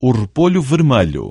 o repolho vermelho.